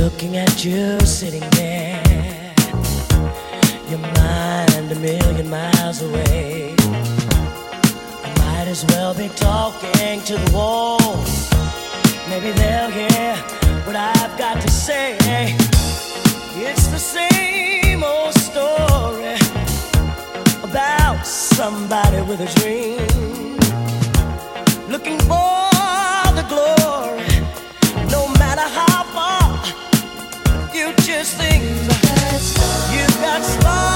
Looking at you sitting there, your mind a million miles away. I might as well be talking to the walls. Maybe they'll hear what I've got to say. It's the same old story about somebody with a dream looking for just think you've got stars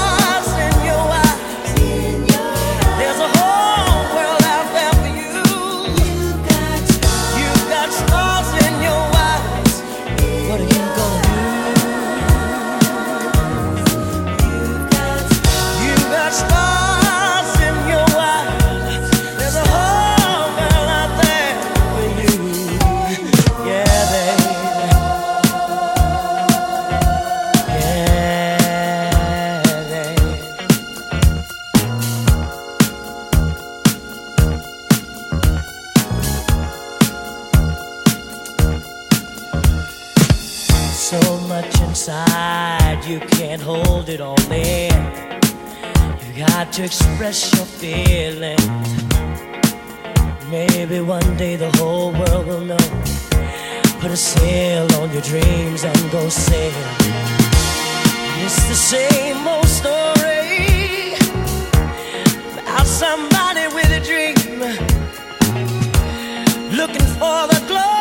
So much inside, you can't hold it all in. You got to express your feelings. Maybe one day the whole world will know. Put a sail on your dreams and go sail. It's the same old story about somebody with a dream looking for the glory.